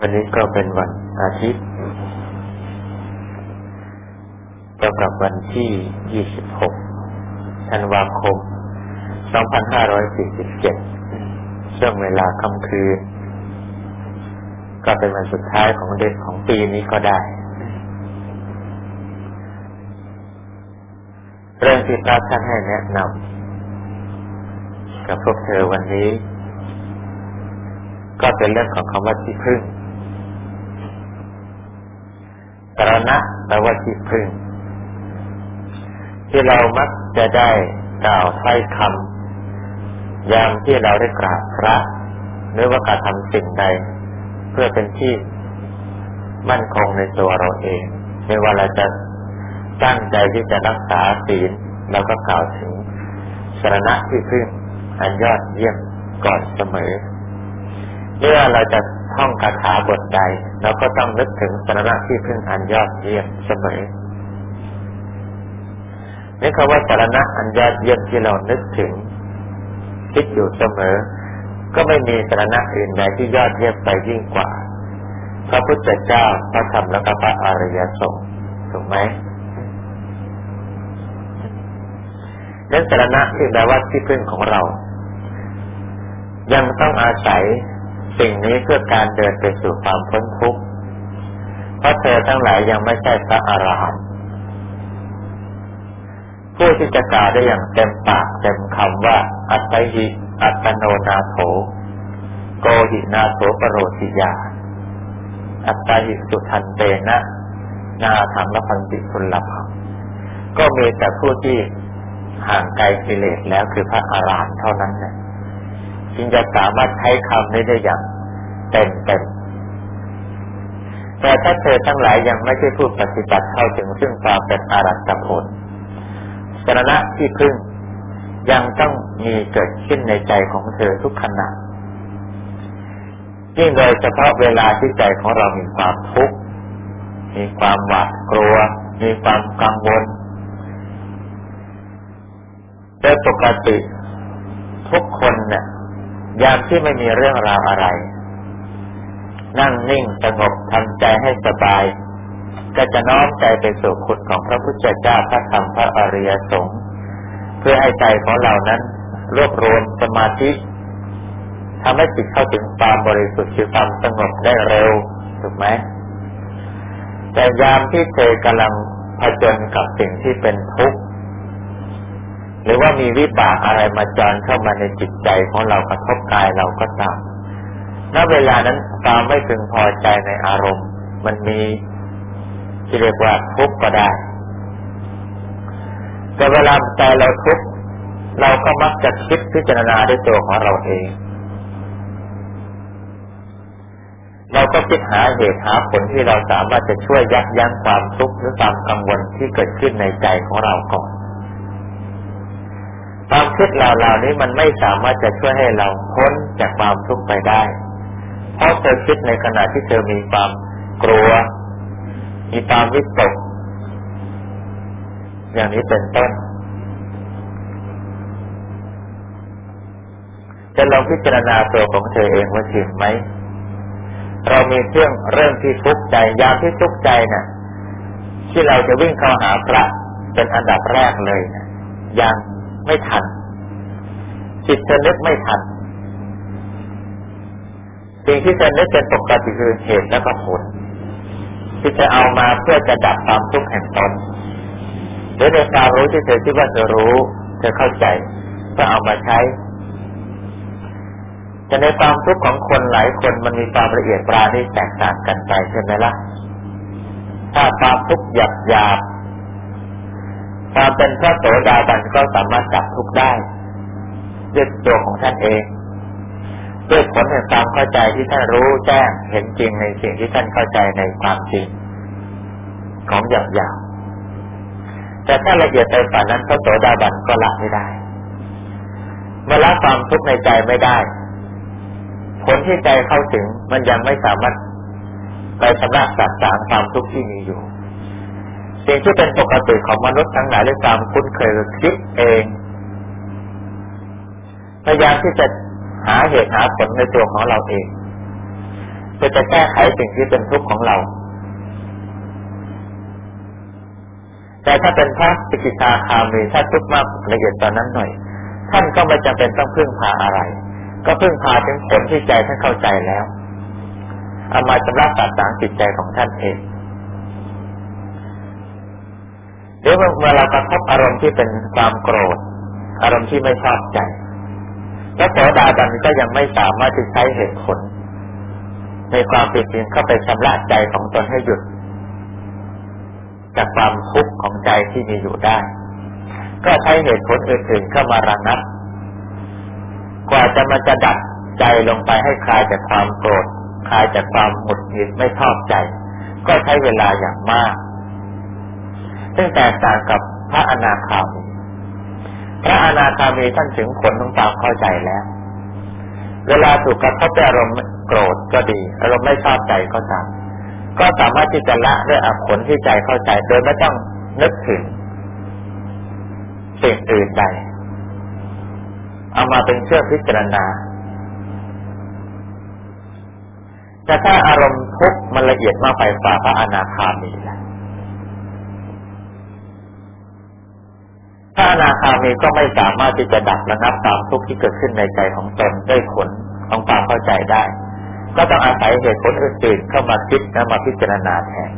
วันนี้ก็เป็นวันอาทิตย์เกี่ยวกับวันที่ 26 ธันวาคม 2547 ช่วงเวลาค่ำคืน ก็เป็นวันสุดท้ายของเดือนของปีนี้ก็ได้ เรื่องที่พระท่านให้แนะนำกับพวกเธอวันนี้ ก็เป็นเรื่องของคำว่าที่พึ่งสรณะแปลว่าที่พึ่ง ที่เรามักจะได้กล่าวถ้อยคำยามที่เราได้กราบพระหรือว่าการทำสิ่งใด เพื่อเป็นที่มั่นคงในตัวเราเองไม่ว่าเราจะตั้งใจที่จะรักษาศีลเราก็กล่าวถึงสรณะที่พึ่งอันยอดเยี่ยมก่อนเสมอ เมื่อเราจะท่องคาถาบทใดเราก็ต้องนึกถึงสระที่พึ่งอันยอดเยี่ยมเสมอนี่คำว่าสาระอันยอดเยี่ยมที่เรานึกถึง คิดอยู่เสมอ ก็ไม่มีสาระอื่นใดที่ยอดเยี่ยมไปยิ่งกว่า พระพุทธเจ้าพระธรรมและพระอริยสงฆ์ถูกไหมนั้นสาระที่แปลว่าที่พึ่งของเรา ยังต้องอาศัย สิ่งนี้เพื่อการเดินไปสู่ความพ้นทุกข์ เพราะเธอทั้งหลายยังไม่ใช่พระอรหันต์ผู้ที่จะกล่าวได้อย่างเต็มปากเต็มคำว่า อัตหิ อัตโนนาโถ โกหินาโถปโรติยา อัตหิสุทันเตนะ นาธรรมพันติคุณลับก็มีแต่ผู้ที่ห่างไกลกิเลสแล้วคือพระอารหันต์เท่านั้นนะ จึงจะสามารถใช้คำนี้ได้อย่างเต็มเต็มแต่ถ้าเธอทั้งหลายยังไม่ใช่ผู้ปฏิบัติเข้าถึงซึ่งความเป็นอารัตผลสรณะที่พึ่งยังต้องมีเกิดขึ้นในใจของเธอทุกขณะยิ่งโดยเฉพาะเวลาที่ใจของเรามีความทุกข์ มีความหวาดกลัว มีความกังวลโดยปกติทุกคนเนี่ย ยามที่ไม่มีเรื่องราวอะไร นั่งนิ่งสงบทำใจให้สบาย ก็จะน้อมใจไปสู่คุณของพระพุทธเจ้าพระธรรมพระอริยสงฆ์เพื่อให้ใจของเรานั้น รวบรวมสมาธิทำให้จิตเข้าถึงความบริสุทธิ์คือความสงบได้เร็วถูกไหมแต่ยามที่เธอกำลังผจญกับสิ่งที่เป็นทุกข์ หรือว่ามีวิบากอะไรมาจอนเข้ามาในจิตใจของเรากระทบกายเราก็ตามณเวลานั้นความไม่พึงพอใจในอารมณ์ มันมีที่เรียกว่าทุกข์ก็ได้ แต่เวลาใจเราทุกข์เราก็มักจะคิดพิจารณาด้วยตัวของเราเอง เราก็คิดหาเหตุหาผลที่เราสามารถจะช่วยยับยั้งความทุกข์หรือความกังวลที่เกิดขึ้นในใจของเราก่อน ความคิดเราเหล่านี้มันไม่สามารถจะช่วยให้เราพ้นจากความทุกข์ไปได้ เพราะเธอคิดในขณะที่เธอมีความกลัว มีความวิตก อย่างนี้เป็นต้น จะลองพิจารณาตัวของเธอเองว่าจริงไหม เรามีเรื่องเรื่องที่ทุกข์ใจ ยามที่ทุกข์ใจนะ่ะ ที่เราจะวิ่งเข้าหาพระเป็นอันดับแรกเลยนะยัง ไม่ทัน จิตจะนึกไม่ทัน สิ่งที่จะนึกเป็นปกติคือเหตุและก็ผล ที่จะเอามาเพื่อจะดับความทุกข์แห่งตนหรือในความรู้ที่เธอคิดว่าเธอรู้ เธอเข้าใจก็เอามาใช้แต่ในความทุกข์ของคนหลายคนมันมีความละเอียดปราณีแตกต่างกันไปใช่ไหมละ่ะ ถ้าความทุกข์หยาบหยาบ ความเป็นพระโสดาบันก็สามารถจับทุกได้ด้วยตัวของท่านเองด้วยผลแห่งความเข้าใจที่ท่านรู้แจ้งเห็นจริงในสิ่งที่ท่านเข้าใจในความจริง ของหยาบหยาบแต่ถ้าละเอียดไปฝ่านั้นพระโสดาบันก็ละไม่ได้เมื่อละความทุกข์ในใจไม่ได้ ผลที่ใจเข้าถึงมันยังไม่สามารถไปชำระสัดสางความทุกข์ที่มีอยู่ สิ่งที่เป็นปกติของมนุษย์ทั้งหลายด้วยความคุ้นเคยคิดเอง พยายามที่จะหาเหตุหาผลในตัวของเราเองเพื่อจะแก้ไขสิ่งที่เป็นทุกข์ของเรา แต่ถ้าเป็นพระปิกิตาคามีถ้าทุกข์มากละเอียดตอนนั้นหน่อย ท่านก็ไม่จำเป็นต้องพึ่งพาอะไร ก็พึ่งพาถึงผลที่ใจท่านเข้าใจแล้วเอามาชำระตัดสางจิตใจของท่านเอง เดี๋ยวเมื่อเรากระทบอารมณ์ที่เป็นความโกรธ อารมณ์ที่ไม่ชอบใจแล้วโสดาบันก็ยังไม่สามารถที่ใช้เหตุผล ในความเป็นจริงเข้าไปชำระใจของตนให้หยุด จากความทุกข์ของใจที่มีอยู่ได้ ก็ใช้เหตุผลอื่นๆเข้ามาระงับ กว่าจะมาจะดัดใจลงไปให้คลายจากความโกรธคลายจากความหงุดหงิดไม่ชอบใจ ก็ใช้เวลาอย่างมาก ซึ่งแตกต่างกับพระอนาคามีพระอนาคามีท่านถึงผลของความเข้าใจแล้ว เวลาถูกกระทบด้วยอารมณ์โกรธก็ดี อารมณ์ไม่ชอบใจก็ตามก็สามารถที่จะละด้วยอผลที่ใจเข้าใจ โดยไม่ต้องนึกถึงสิ่งอื่นใด เอามาเป็นเชื่อพิจารณาแต่ถ้าอารมณ์ทุกข์มันละเอียดมากไปฝ่าพระอนาคามีแล้ว พระอนาคามีก็ไม่สามารถที่จะดับระงับความทุกข์ที่เกิดขึ้นในใจของตนด้วยผลของความเข้าใจได้ ก็ต้องอาศัยเหตุผลอื่นๆเข้ามาคิดและมาพิจารณาแทน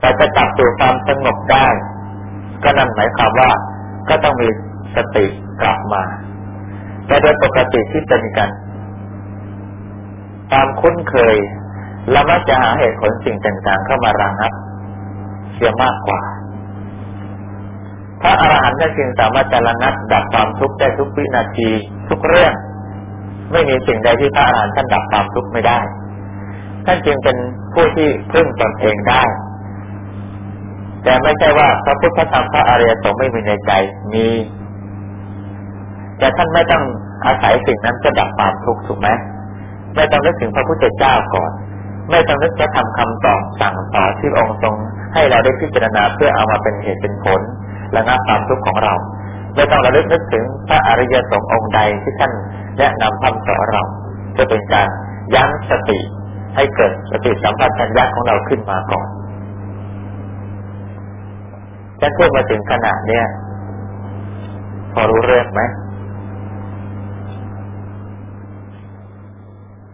แต่จะกลับสู่ความสงบได้ ก็นั่นหมายความว่าก็ต้องมีสติกลับมา แต่โดยปกติที่เป็นกัน ตามคุ้นเคยเรามักจะหาเหตุผลสิ่งต่างๆเข้ามาระงับ สียมากกว่า พระอรหันต์ท่านจึงสามารถจะระงับดับความทุกข์ได้ทุกวินาทีทุกเรื่อง ไม่มีสิ่งใดที่พระอรหันต์ท่านดับความทุกข์ไม่ได้ ท่านจึงเป็นผู้ที่พึ่งตนเองได้ แต่ไม่ใช่ว่าพระพุทธธรรมพระอริยสงฆ์ไม่มีในใจมี แต่ท่านไม่ต้องอาศัยสิ่งนั้นจะดับความทุกข์ถูกไหมไม่ต้องนึกถึงพระพุทธเจ้าก่อน ไม่ต้องนึกจะทำคำสอนสั่งสอนที่องค์ทรง ให้เราได้พิจารณาเพื่อเอามาเป็นเหตุเป็นผลและงับความทุกข์ของเรา ไม่ต้องระลึกนึกถึงพระอริยสงฆ์องค์ใดที่ท่านแนะนำคำสอนเราจะเป็นการยั้งสติ ให้เกิดสติสัมปชัญญะของเราขึ้นมาก่อนฉันพูดมาถึงขนาดเนี้ยพอรู้เรื่องไหม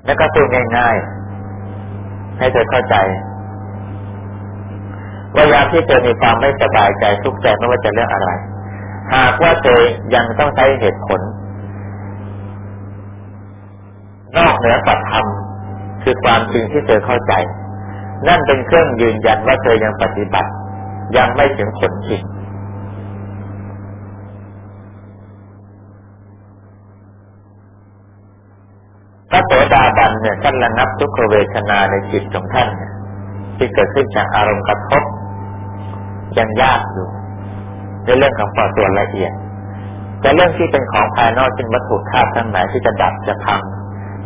แล้วก็พูดง่าย ๆ ให้เธอเข้าใจ ว่ายามที่เธอมีความไม่สบายใจทุกข์ใจไม่ว่าจะเรื่องอะไร หากว่าเธอยังต้องใช้เหตุผล นอกเหนือปัจธรรมคือความจริงที่เธอเข้าใจ นั่นเป็นเครื่องยืนยันว่าเธอยังปฏิบัติ ยังไม่ถึงผลจริงพระโสดาบันเนี่ยท่านระงับทุกขเวทนาในจิตของท่านเนี่ยที่เกิดขึ้นจากอารมณ์กระทบ ยังยากอยู่ในเรื่องของปอส่วนละเอียด แต่เรื่องที่เป็นของภายนอกเป็นวัตถุธาตุทั้งหลายที่จะดับจะพัง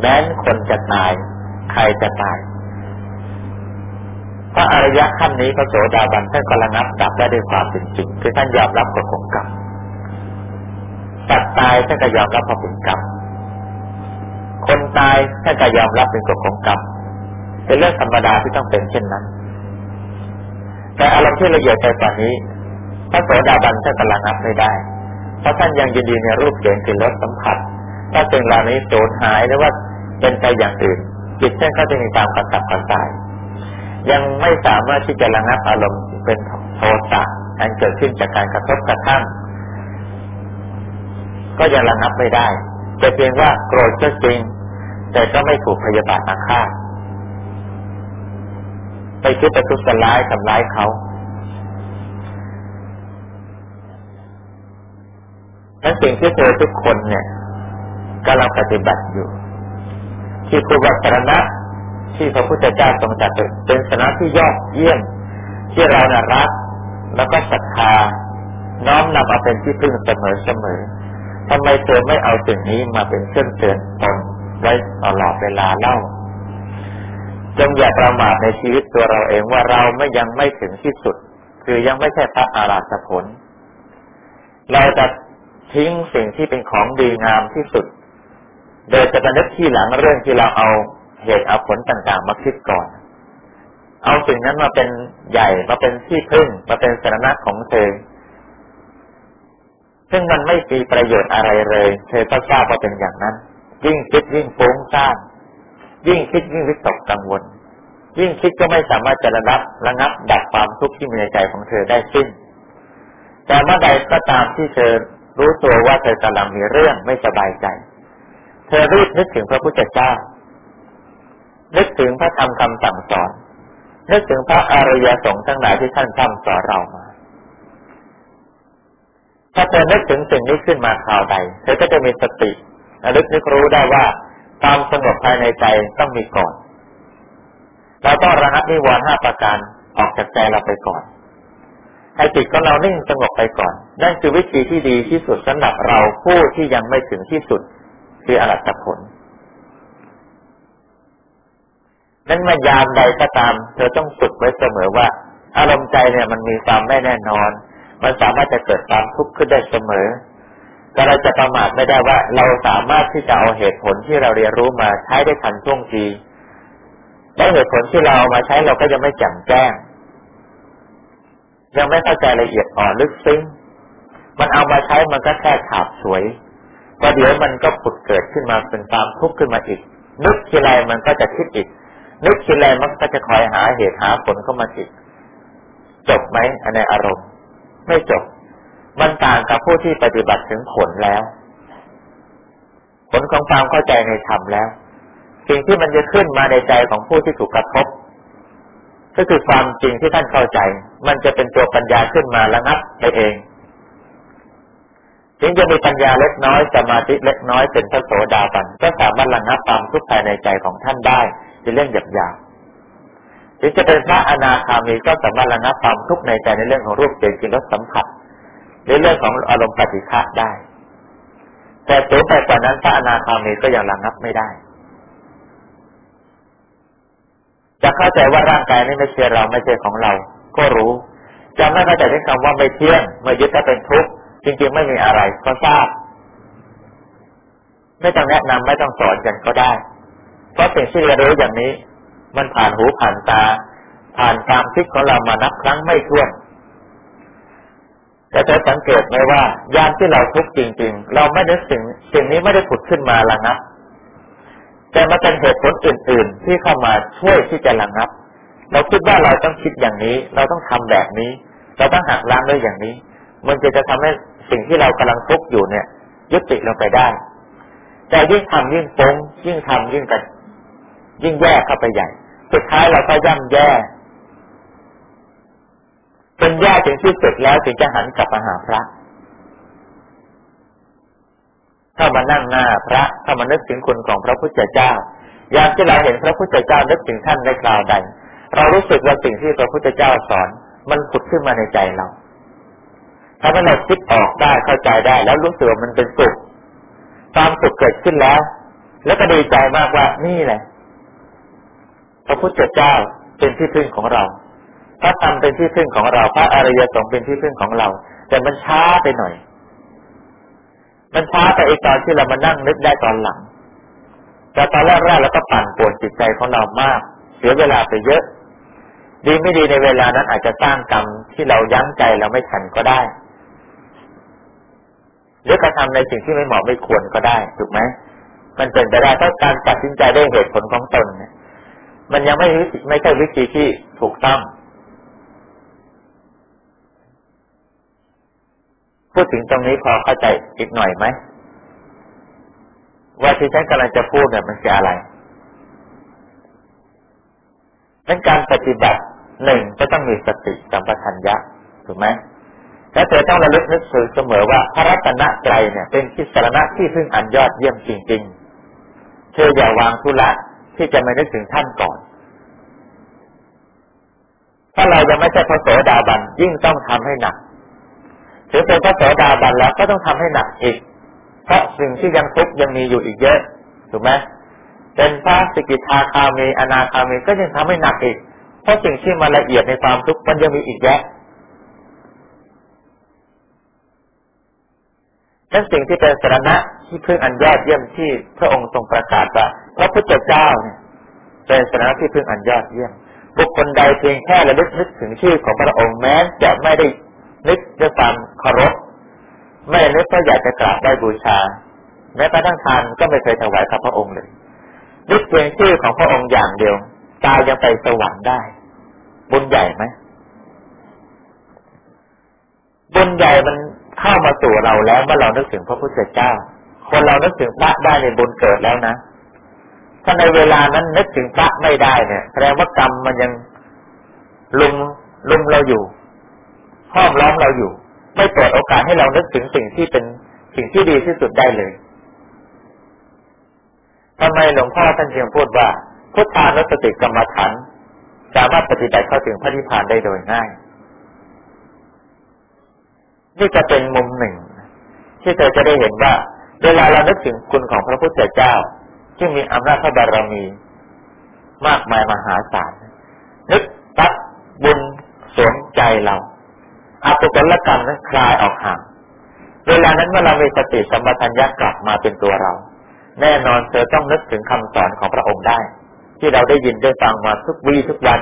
แม้นคนจะตาย ใครจะตายพระอริยะขั้นนี้พระโสดาบันท่านก็ระงับดับได้ด้วยความเป็นจริงคือท่านยอมรับกฎของกรรมตัดตายท่านก็ยอมรับผลกรรมคนตายท่านก็ยอมรับเป็นกฎของกรรมเป็นเรื่องธรรมดาที่ต้องเป็นเช่นนั้น แต่อารมณ์ที่ละเอียดไปกว่านี้ พระโสดาบันท่านกำลังนับไม่ได้ เพราะท่านยังยินดีในรูปเสียงกลิ่นรสสัมผัส ถ้าสิ่งเหล่านี้สูญหายหรือว่าเป็นไปอย่างอื่น จิตท่านก็จะมีความกระสับกระส่าย ยังไม่สามารถที่จะระงับอารมณ์เป็นโทสะอันเกิดขึ้นจากการกระทบกระทั่ง ก็ยังระงับไม่ได้แต่เพียงว่าโกรธก็จริง แต่ก็ไม่ถูกพยาบาทอาฆาต ไปคิดประทุษร้ายทำร้ายเขาและสิ่งที่เธอทุกคนเนี่ยกำลังปฏิบัติอยู่ ที่ครูบัตรณะที่พระพุทธเจ้าทรงจัดเป็นสนะที่ยอดเยี่ยม ที่เราน่ารัก แล้วก็ศรัทธาน้อมนำเอาเป็นที่พึ่งเสมอเสมอทำไมเธอไม่เอาสิ่งนี้มาเป็นเครื่องเตือนตนไว้ตลอดเวลาเล่า จงอย่าประมาทในชีวิตตัวเราเองว่าเราไม่ยังไม่ถึงที่สุด คือยังไม่ใช่พระอาราธผล เราจะทิ้งสิ่งที่เป็นของดีงามที่สุด โดยจะไปนึกที่หลังเรื่องที่เราเอาเหตุเอาผลต่างๆ มาคิดก่อน เอาสิ่งนั้นมาเป็นใหญ่มาเป็นที่พึ่งมาเป็นสาระของเธอ ซึ่งมันไม่มีประโยชน์อะไรเลย เธอก็ทราบว่าเป็นอย่างนั้น ยิ่งคิดยิ่งฟุ้งซ่าน ยิ่งคิดยิ่งวิตกกังวล ยิ่งคิดก็ไม่สามารถจะระดับระงับดับความทุกข์ที่มีในใจของเธอได้สิ้น แต่เมื่อใดก็ตามที่เธอรู้ตัวว่าเธอกำลังมีเรื่องไม่สบายใจ เธอรีบนึกถึงพระพุทธเจ้า นึกถึงพระธรรมคำสั่งสอน นึกถึงพระอริยสงฆ์ทั้งหลายที่ท่านทำสอนเรามา ถ้าเธอนึกถึงสิ่งนี้ขึ้นมาคราวใด เธอก็จะมีสติระลึกนึกรู้ได้ว่า ความสงบภายในใจต้องมีก่อนเราต้องระงับนิวรณ์ห้าประการออกจากใจเราไปก่อน ให้จิตของเรานิ่งสงบไปก่อนนั่นคือวิธีที่ดีที่สุดสำหรับเราผู้ที่ยังไม่ถึงที่สุด คืออรัตผลนั้นมายามใดก็ตาม เธอต้องฝึกไว้เสมอว่า อารมณ์ใจเนี่ยมันมีความไม่แน่นอน มันสามารถจะเกิดความทุกข์ขึ้นได้เสมอ แต่เราจะประมาทไม่ได้ว่าเราสามารถที่จะเอาเหตุผลที่เราเรียนรู้มาใช้ได้ทันท่วงทีและเหตุผลที่เราเอามาใช้เราก็ยังไม่แจ่มแจ้ง ยังไม่เข้าใจละเอียดอ่อนลึกซึ้ง มันเอามาใช้มันก็แค่ฉาบสวยก็เดี๋ยวมันก็ผุดเกิดขึ้นมาเป็นความทุกข์ขึ้นมาอีก นึกทีไรมันก็จะคิดอีก นึกทีไรมันก็จะคอยหาเหตุหาผลเข้ามาอีกจบไหมในอารมณ์ ไม่จบ มันต่างกับผู้ที่ปฏิบัติถึงผลแล้ว ผลของความเข้าใจในธรรมแล้ว สิ่งที่มันจะขึ้นมาในใจของผู้ที่ถูกกระทบ ก็คือความจริงที่ท่านเข้าใจ มันจะเป็นตัวปัญญาขึ้นมาระงับไปเองถึงจะมีปัญญาเล็กน้อยสมาธิเล็กน้อยเป็นพระโสดาบันก็สามารถระงับความทุกข์ภายในใจของท่านได้เป็นเรื่องหยาบหยาบถึงจะเป็นพระอนาคามีก็สามารถระงับความทุกข์ในใจในเรื่องของรูปเสียงกลิ่นรสสัมผัส หรือเรื่องของอารมณ์ปฏิฆะได้ แต่สูงไปกว่านั้นพระอนาคามีก็ยังระงับไม่ได้ จะเข้าใจว่าร่างกายนี้ไม่ใช่เราไม่ใช่ของเรา ก็รู้จะไม่เข้าใจในคำว่าไม่เที่ยงเมื่อยึดถ้าเป็นทุกข์จริงๆไม่มีอะไรก็ทราบ ไม่ต้องแนะนำไม่ต้องสอนกันก็ได้ เพราะสิ่งที่เรารู้อย่างนี้ มันผ่านหูผ่านตา ผ่านความคิดของเรามานับครั้งไม่ถ้วน แต่เธอสังเกตไหมว่ายามที่เราทุกข์จริง ๆ เราไม่ได้สิ่งสิ่งนี้ไม่ได้ผุดขึ้นมาระงับ แต่มาเป็นเหตุผลอื่น ๆ ที่เข้ามาช่วยที่จะระงับ เราคิดว่าเราต้องคิดอย่างนี้ เราต้องทำแบบนี้ เราต้องหักล้างด้วยอย่างนี้ มันจะจะทำให้สิ่งที่เรากำลังทุกข์อยู่เนี่ย ยุติลงไปได้ แต่ยิ่งทำยิ่งฟุ้งยิ่งทำยิ่งกันยิ่งแย่เข้าไปใหญ่ สุดท้ายเราก็ย่ำแย่ จนแย่ถึงที่สุดแล้วถึงจะหันกลับมาหาพระ เข้ามานั่งหน้าพระเข้ามานึกถึงคุณของพระพุทธเจ้า ยามที่เราเห็นพระพุทธเจ้านึกถึงท่านในคราวใด เรารู้สึกว่าสิ่งที่พระพุทธเจ้าสอน มันผุดขึ้นมาในใจเราถ้าเราคิดออกได้เข้าใจได้ แล้วรู้สึกว่ามันเป็นสุขความสุขเกิดขึ้นแล้ว แล้วก็ดีใจมากว่านี่แหละพระพุทธเจ้าเป็นที่พึ่งของเรา ระธรรมเป็นที่พึ่งของเรา พระอริยสงฆ์เป็นที่พึ่งของเรา แต่มันช้าไปหน่อย มันช้าไปอีกตอนที่เรามานั่งนึกได้ตอนหลัง แต่ตอนแรกๆเราก็ปั่นป่วนจิตใจของเรามาก เสียเวลาไปเยอะ ดีไม่ดีในเวลานั้นอาจจะสร้างกรรมที่เรายั้งใจเราไม่ทันก็ได้หรือกระทำในสิ่งที่ไม่เหมาะไม่ควรก็ได้ถูกไหมมันเป็นไปได้ถ้าการตัดสินใจได้เหตุผลของตนเนี่ยมันยังไม่ไม่ใช่วิธีที่ถูกต้อง พูดถึงตรงนี้พอเข้าใจอีกหน่อยไหมว่าที่ฉันกำลังจะพูดเนี่ยมันคืออะไรนั้นการปฏิบัติหนึ่งก็ต้องมีสติสัมปชัญญะถูกไหมและเธอต้องระลึกนึกถึงเสมอว่าพระรัตนตรัยเนี่ย เป็นที่สารณะที่พึ่งอันยอดเยี่ยมจริง ๆ เธออย่าวางทุละที่จะไม่นึกถึงท่านก่อน ถ้าเรายังไม่ใช่พระโสดาบันยิ่งต้องทำให้หนัก ถือเป็นพระโสดาบันแล้วก็ต้องทำให้หนักอีก เพราะสิ่งที่ยังทุกข์ยังมีอยู่อีกเยอะ ถูกไหมเป็นพระสกิทาคามีอนาคามีก็ยังทำให้หนักอีก เพราะสิ่งที่มาละเอียดในความทุกข์มันยังมีอีกแยะนั่นสิ่งที่เป็นสาระที่พึ่งอันยอดเยี่ยมที่พระองค์ทรงประกาศว่าพระพุทธเจ้าเนี่ยเป็นสาระที่พึ่งอันยอดเยี่ยมบุคคลใดเพียงแค่ระลึกนึกถึงชื่อของพระองค์แม้จะไม่ได้ นึกด้วยความเคารพไม่นึกก็อยากจะกราบได้บูชาแม้กระทั่งทานก็ไม่เคยถวายกับพระองค์เลยนึกเพียงชื่อของพระองค์อย่างเดียวตายยังไปสวรรค์ได้ บุญใหญ่ไหมบุญใหญ่มันเข้ามาสู่เราแล้วเมื่อเรานึกถึงพระพุทธเจ้า คนเรานึกถึงพระได้ในบุญเกิดแล้วนะถ้าในเวลานั้นนึกถึงพระไม่ได้เนี่ยแสดงว่ากรรมมันยังลุมลุมเราอยู่ ห้อมล้อมเราอยู่ ไม่เปิดโอกาสให้เรานึกถึงสิ่งที่เป็นสิ่งที่ดีที่สุดได้เลยทำไมหลวงพ่อท่านเพียงพูดว่า พุทธานุสติกรรมฐานสามารถปฏิบัติเข้าถึงพระนิพพานได้โดยง่าย นี่จะเป็นมุมหนึ่ง ที่เธอจะได้เห็นว่า เวลาเรานึกถึงคุณของพระพุทธเจ้า ที่มีอำนาจพระบารมี มากมายมหาศาลนึกตัดบุญสวมใจเรา อาตุกลกรรมนั้นคลายออกห่าง เวลานั้นเมื่อเรามีสติสัมปชัญญะกลับมาเป็นตัวเรา แน่นอนเธอต้องนึกถึงคำสอนของพระองค์ได้ ที่เราได้ยินได้ฟังมาทุกวีทุกวัน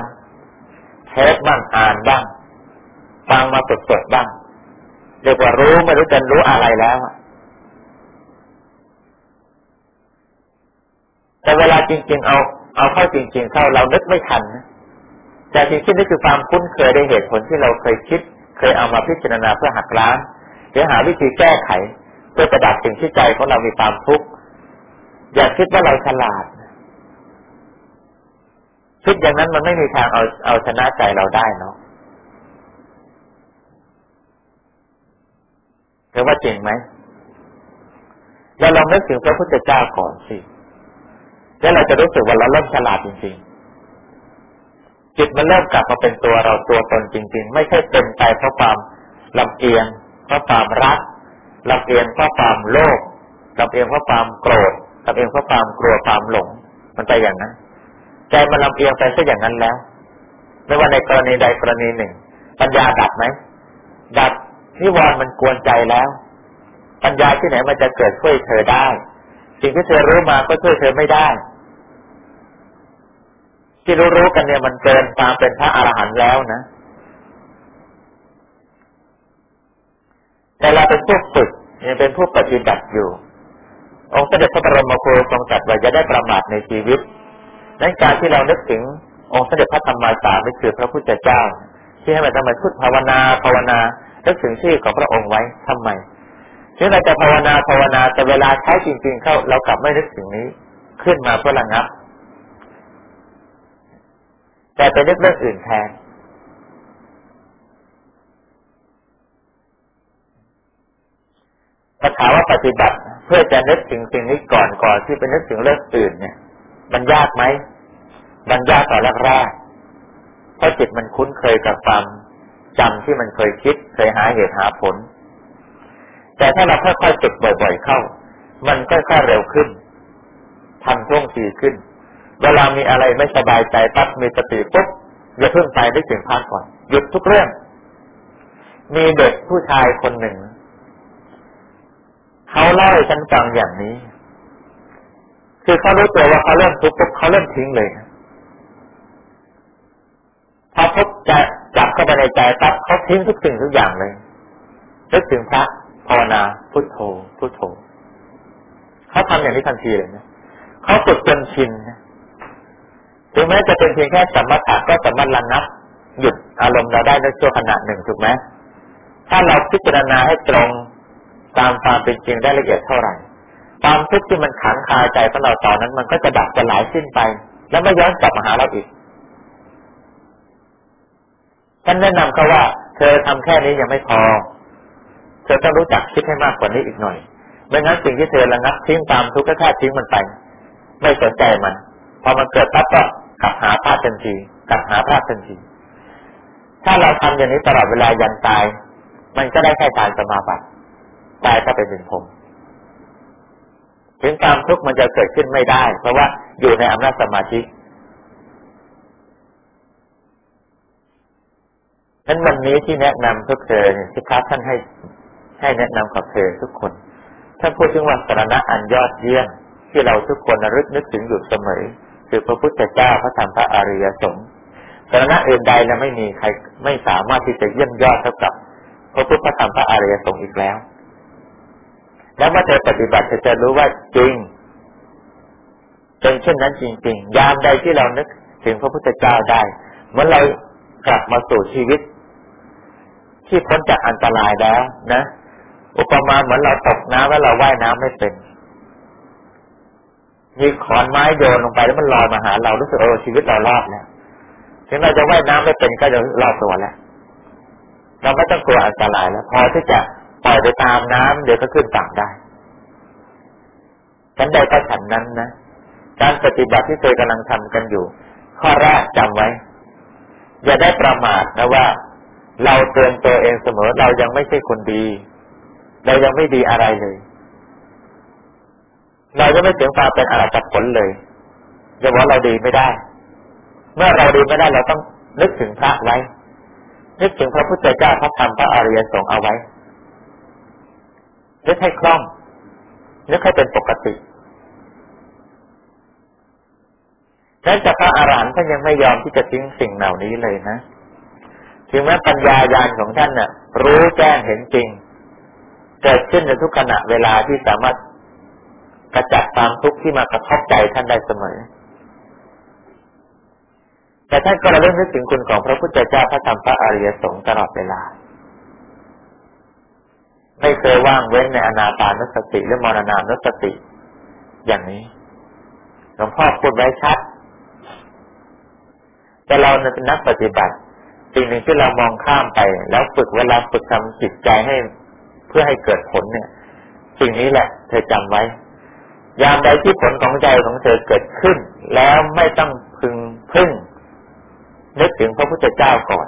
เทสบ้างอ่านบ้าง ฟังมาสดๆบ้างเรียกว่ารู้ไม่รู้จะรู้อะไรแล้วแต่เวลาจริง ๆ เอาเอาเข้าจริง ๆ เข้าเรานึกไม่ทันนะแต่จริงๆนี่คือความคุ้นเคยได้เหตุผลที่เราเคยคิด เคยเอามาพิจารณาเพื่อหักล้างเดี๋ยวหาวิธีแก้ไข เพื่อประดับสิ่งที่ใจของเรามีความทุกข์อย่าคิดว่าเราฉลาดคิดอย่างนั้นมันไม่มีทางเอาเอาชนะใจเราได้เนาะเธอว่าจริงไหมเราลองนึกถึงพระพุทธเจ้าก่อนสิแล้วเราจะรู้สึกว่าเราเริ่มฉลาดจริง จิตมันเริ่มกลับมาเป็นตัวเราตัวตนจริง ๆ ไม่ใช่เป็นไปเพราะความลำเอียง เพราะความรักลำเอียงเพราะความโลภลำเอียงเพราะความโกรธลำเอียงเพราะความกลัวความหลง มันไปอย่างนั้น ใจมันลำเอียงไปซะอย่างนั้นแล้ว ไม่ว่าในกรณีใดกรณีหนึ่ง ปัญญาดับไหมดับนิวรณ์มันกวนใจแล้ว ปัญญาที่ไหนมันจะเกิดช่วยเธอได้ สิ่งที่เธอรู้มาก็ช่วยเธอไม่ได้ ที่รู้รู้กันเนี่ยมันเกินความเป็นพระอรหันต์แล้วนะ แต่เราเป็นผู้ฝึกยังเป็นผู้ปฏิบัติอยู่ องค์เสด็จพระบรมโคทรงตรัสว่าจะได้ประมาทในชีวิตนั้นการที่เรานึกถึงองค์เสด็จพระธรรมสามิคือพระพุทธเจ้า ที่ให้มันทำไมพูดภาวนาภาวนานึกถึงชื่อของพระองค์ไว้ทำไมถึงเราจะภาวนาภาวนาแต่เวลาใช้จริง ๆ เข้าเรากลับไม่นึกถึงนี้ ขึ้นมาเพื่อระงับ แต่ไปนึกเรื่องอื่นแทนถ้าถามว่าปฏิบัติเพื่อจะนึกถึงสิ่งนี้ก่อนก่อนที่ไปนึกถึงเรื่องอื่น เนี่ย มันยากไหม มันยากต่อแรกๆเพราะจิตมันคุ้นเคยกับความจำที่มันเคยคิด เคยหาเหตุหาผล แต่ถ้าเราค่อยๆฝึกบ่อย ๆ เข้า มันค่อยๆเร็วขึ้นทำท่วงทีขึ้น เวลามีอะไรไม่สบายใจปั๊บมีสติปุ๊บอย่าเพิ่งไปได้ถึงพักก่อน หยุดทุกเรื่อง มีเด็กผู้ชายคนหนึ่ง เขาเล่าให้ฉันฟังอย่างนี้ คือเขารู้ตัวว่าเขาเริ่มทุกข์ปุ๊บเขาเริ่มทิ้งเลยพอพบจะจับเข้าไปในใจปั๊บเขาทิ้งทุกสิ่งทุกอย่างเลยนึกถึงพระภาวนาพุทโธพุทโธเขาทำอย่างนี้ทันทีเลยนะเขาฝึกจนชินนะ ถึงแม้จะเป็นเพียงแค่สมถะก็สามารถระงับ หยุดอารมณ์เราได้ในชั่วขณะหนึ่งถูกไหมถ้าเราพิจารณาให้ตรงตามความเป็นจริงได้ละเอียดเท่าไหร่ความทุกข์ที่มันขังคาใจของเราตอนนั้น มันก็จะดับจะหลายสิ้นไป แล้วไม่ย้อนกลับมาหาเราอีกท่านแนะนำเขาว่า เธอทำแค่นี้ยังไม่พอ เธอต้องรู้จักคิดให้มากกว่านี้อีกหน่อยไม่งั้นสิ่งที่เธอระงับทิ้งตามทุกข์ก็แค่ทิ้งมันไป ไม่สนใจมัน พอมันเกิดปั๊บก็ กลับหาพาทันทีกลับหาพาทันทีถ้าเราทำอย่างนี้ตลอดเวลายันตาย มันก็ได้แค่ตายสมาบัติตายก็เป็นเป็นผมถึงความทุกข์มันจะเกิดขึ้นไม่ได้ เพราะว่าอยู่ในอำนาจสมาธินั้นวันนี้ที่แนะนำทุกเธอเนี่ยที่พระท่านให้ให้แนะนำกับเธอทุกคนท่านพูดถึงว่าสรณะอันยอดเยี่ยมที่เราทุกคนระลึกนึกถึงอยู่เสมอ คือพระพุทธเจ้าพระธรรมพระอริยสงฆ์สรณะอื่นใดแล้วไม่มีใครไม่สามารถที่จะเยี่ยมยอดเท่ากับพระพุทธพระธรรมพระอริยสงฆ์อีกแล้ว แล้วเมื่อเธอปฏิบัติเธอจะรู้ว่าจริงเป็นเช่นนั้นจริง ๆ ยามใดที่เรานึกถึงพระพุทธเจ้าได้เมื่อเรากลับมาสู่ชีวิต ที่พ้นจากอันตรายแล้วนะ อุปมาเหมือนเราตกน้ำแล้วเราว่ายน้ำไม่เป็น มีขอนไม้โยนลงไปแล้วมันลอยมาหา เรารู้สึกเออชีวิตเรารอดแล้วถึงเราจะว่ายน้ำไม่เป็นก็จะรอดตัวแล้วเราไม่ต้องกลัวอันตรายแล้วพอที่จะปล่อยไปตามน้ำเดี๋ยวก็ขึ้นฝั่งได้ฉันใดก็ฉันนั้นนะการปฏิบัติที่เคยกำลังทำกันอยู่ ข้อแรกจำไว้ อย่าได้ประมาทนะว่า เราเตือนตัวเองเสมอ เรายังไม่ใช่คนดี เรายังไม่ดีอะไรเลย เราจะไม่ถึงความเป็นอรหัตผลเลยอย่าว่าเราดีไม่ได้ เมื่อเราดีไม่ได้เราต้องนึกถึงพระไว้ นึกถึงพระพุทธเจ้าพระธรรมพระอริยสงฆ์เอาไว้นึกให้คล่องนึกให้เป็นปกตินั้นจากพระอรหันต์ท่านยังไม่ยอมที่จะทิ้งสิ่งเหล่านี้เลยนะ ถึงแม้ปัญญาญาณของท่านน่ะ รู้แจ้งเห็นจริง เกิดขึ้นในทุกขณะเวลาที่สามารถ กระจัดความทุกข์ที่มากระทบใจท่านได้เสมอ แต่ท่านก็ระลึกนึกถึงคุณของพระพุทธเจ้าพระธรรมพระอริยสงฆ์ตลอดเวลา ไม่เคยว่างเว้นในอนาปานุสติหรือมรณานุสติ อย่างนี้หลวงพ่อพูดไว้ชัด แต่เราเป็นนักปฏิบัติสิ่งหนึ่งที่เรามองข้ามไป แล้วฝึกเวลาฝึกทำจิตใจให้ เพื่อให้เกิดผลเนี่ย สิ่งนี้แหละ เธอจำไว้ ยามใดที่ผลของใจของเธอเกิดขึ้น แล้วไม่ต้องพึงพึ่ง นึกถึงพระพุทธเจ้าก่อน